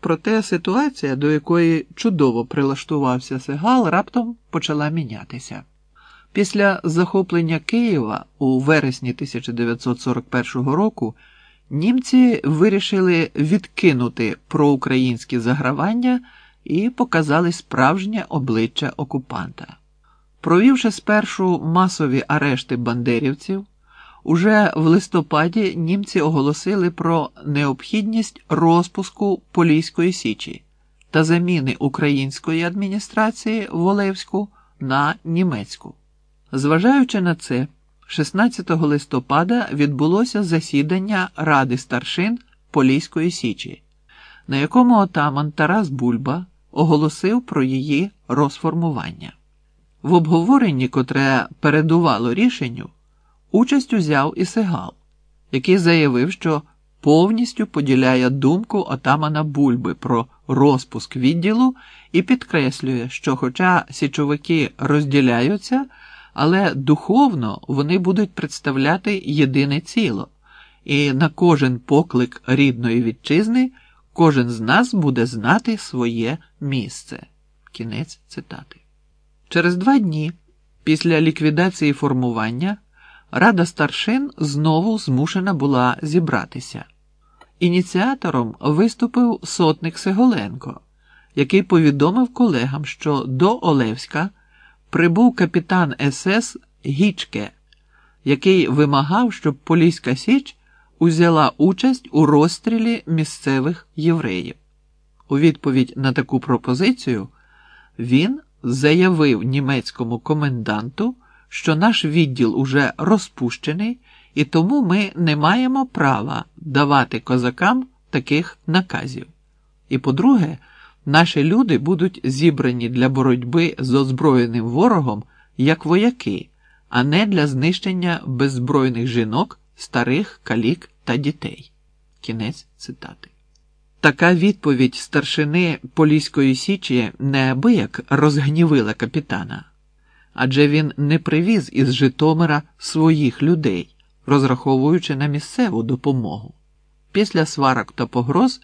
Проте ситуація, до якої чудово прилаштувався Сигал, раптом почала мінятися. Після захоплення Києва у вересні 1941 року німці вирішили відкинути проукраїнські загравання і показали справжнє обличчя окупанта. Провівши спершу масові арешти бандерівців, уже в листопаді німці оголосили про необхідність розпуску Поліської Січі та заміни української адміністрації в Олевську на німецьку. Зважаючи на це, 16 листопада відбулося засідання Ради старшин Поліської Січі, на якому отаман Тарас Бульба оголосив про її розформування. В обговоренні, котре передувало рішенню, участь узяв і Сигал, який заявив, що повністю поділяє думку отамана Бульби про розпуск відділу і підкреслює, що, хоча січовики розділяються, але духовно вони будуть представляти єдине ціло, і на кожен поклик рідної вітчизни кожен з нас буде знати своє місце. Кінець цитати. Через два дні після ліквідації формування Рада старшин знову змушена була зібратися. Ініціатором виступив сотник Сеголенко, який повідомив колегам, що до Олевська прибув капітан СС Гічке, який вимагав, щоб Поліська Січ узяла участь у розстрілі місцевих євреїв. У відповідь на таку пропозицію він заявив німецькому коменданту, що наш відділ уже розпущений, і тому ми не маємо права давати козакам таких наказів. І по-друге, наші люди будуть зібрані для боротьби з озброєним ворогом як вояки, а не для знищення беззбройних жінок, старих калік та дітей. Кінець цитати. Така відповідь старшини Поліської Січі неабияк розгнівила капітана, адже він не привіз із Житомира своїх людей, розраховуючи на місцеву допомогу. Після сварок та погроз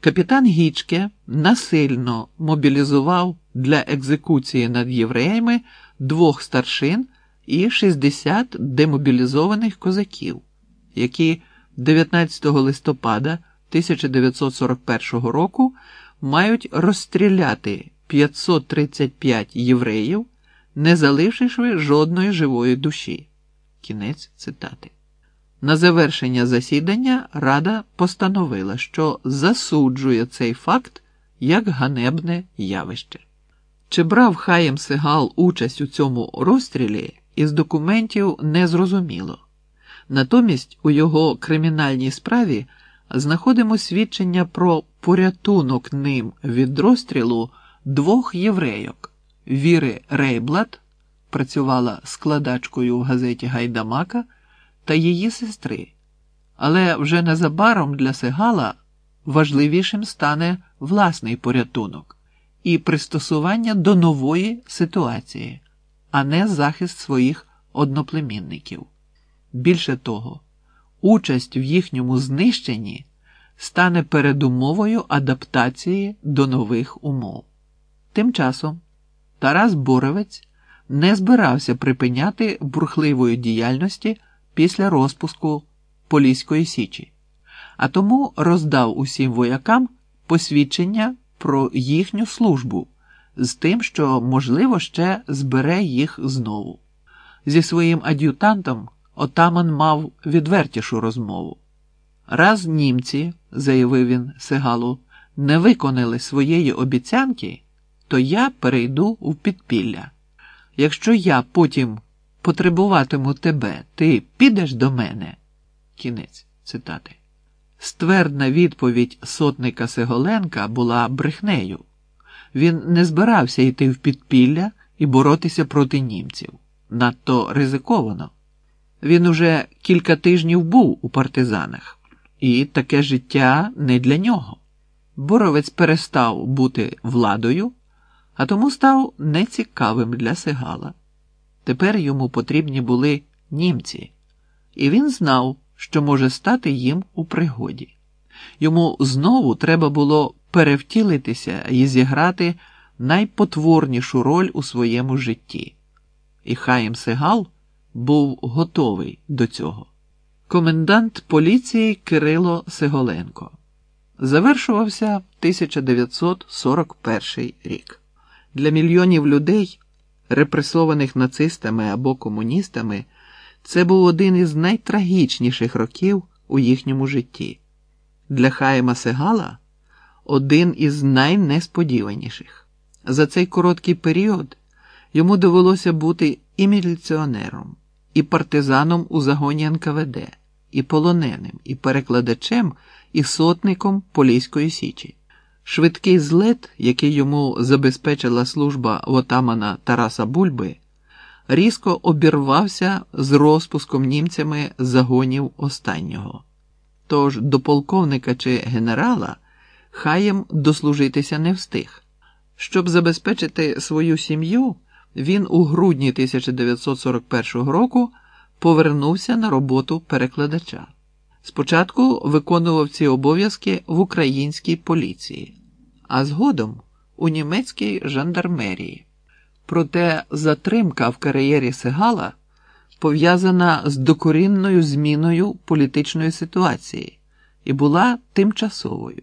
капітан Гічке насильно мобілізував для екзекуції над євреями двох старшин і 60 демобілізованих козаків, які 19 листопада. 1941 року мають розстріляти 535 євреїв, не залишивши жодної живої душі. Кінець цитати. На завершення засідання Рада постановила, що засуджує цей факт як ганебне явище. Чи брав Хаєм Сигал участь у цьому розстрілі, із документів не зрозуміло. Натомість у його кримінальній справі знаходимо свідчення про порятунок ним від розстрілу двох єврейок Віри Рейблат, працювала складачкою в газеті Гайдамака, та її сестри. Але вже незабаром для Сегала важливішим стане власний порятунок і пристосування до нової ситуації, а не захист своїх одноплемінників. Більше того, участь в їхньому знищенні стане передумовою адаптації до нових умов. Тим часом Тарас Боровець не збирався припиняти бурхливої діяльності після розпуску Поліської Січі, а тому роздав усім воякам посвідчення про їхню службу з тим, що, можливо, ще збере їх знову. Зі своїм ад'ютантом отаман мав відвертішу розмову. Раз німці, заявив він Сигалу, не виконали своєї обіцянки, то я перейду в підпілля. Якщо я потім потребуватиму тебе, ти підеш до мене. Кінець цитати. Ствердна відповідь сотника Сеголенка була брехнею. Він не збирався йти в підпілля і боротися проти німців. Надто ризиковано. Він уже кілька тижнів був у партизанах, і таке життя не для нього. Боровець перестав бути владою, а тому став нецікавим для Сигала. Тепер йому потрібні були німці, і він знав, що може стати їм у пригоді. Йому знову треба було перевтілитися і зіграти найпотворнішу роль у своєму житті. І Хаїм Сегал був готовий до цього. Комендант поліції Кирило Сеголенко. Завершувався 1941 рік. Для мільйонів людей, репресованих нацистами або комуністами, це був один із найтрагічніших років у їхньому житті. Для Хаїма Сегала один із найнесподіваніших. За цей короткий період йому довелося бути і міліціонером, і партизаном у загоні НКВД, і полоненим, і перекладачем, і сотником Поліської Січі. Швидкий злет, який йому забезпечила служба отамана Тараса Бульби, різко обірвався з розпуском німцями загонів останнього. Тож до полковника чи генерала хаєм дослужитися не встиг. Щоб забезпечити свою сім'ю, він у грудні 1941 року повернувся на роботу перекладача. Спочатку виконував ці обов'язки в українській поліції, а згодом у німецькій жандармерії. Проте затримка в кар'єрі Сегала пов'язана з докорінною зміною політичної ситуації і була тимчасовою.